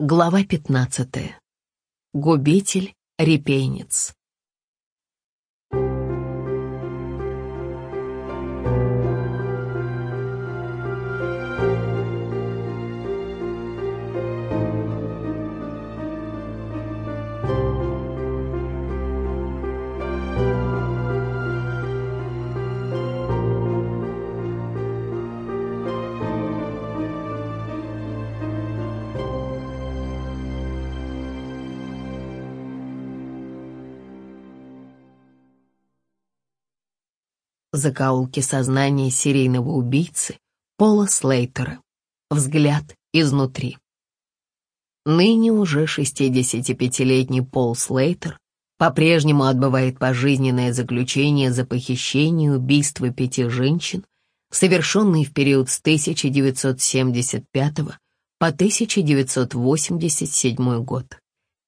Глава 15. Губитель-репейниц. Закоулки сознания серийного убийцы Пола Слейтера. Взгляд изнутри. Ныне уже 65-летний Пол Слейтер по-прежнему отбывает пожизненное заключение за похищение и убийство пяти женщин, совершенные в период с 1975 по 1987 год.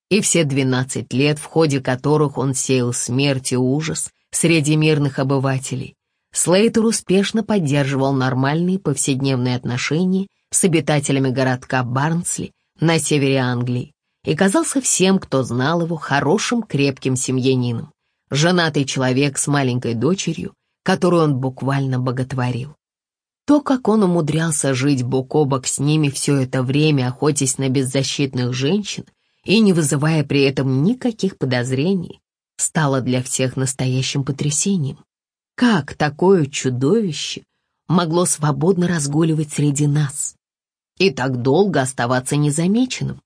И все 12 лет, в ходе которых он сеял смерть и ужас среди мирных обывателей, Слейтер успешно поддерживал нормальные повседневные отношения с обитателями городка Барнсли на севере Англии и казался всем, кто знал его, хорошим крепким семьянином, женатый человек с маленькой дочерью, которую он буквально боготворил. То, как он умудрялся жить бок о бок с ними все это время, охотясь на беззащитных женщин и не вызывая при этом никаких подозрений, стало для всех настоящим потрясением. Как такое чудовище могло свободно разгуливать среди нас и так долго оставаться незамеченным?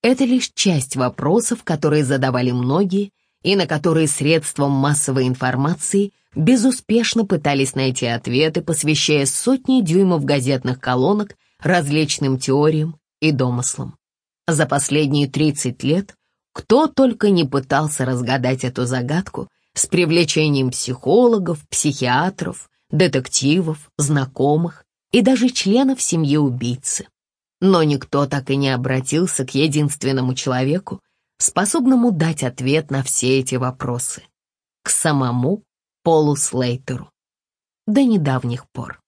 Это лишь часть вопросов, которые задавали многие и на которые средством массовой информации безуспешно пытались найти ответы, посвящая сотни дюймов газетных колонок различным теориям и домыслам. За последние 30 лет кто только не пытался разгадать эту загадку, с привлечением психологов, психиатров, детективов, знакомых и даже членов семьи убийцы. Но никто так и не обратился к единственному человеку, способному дать ответ на все эти вопросы. К самому Полу Слейтеру. До недавних пор.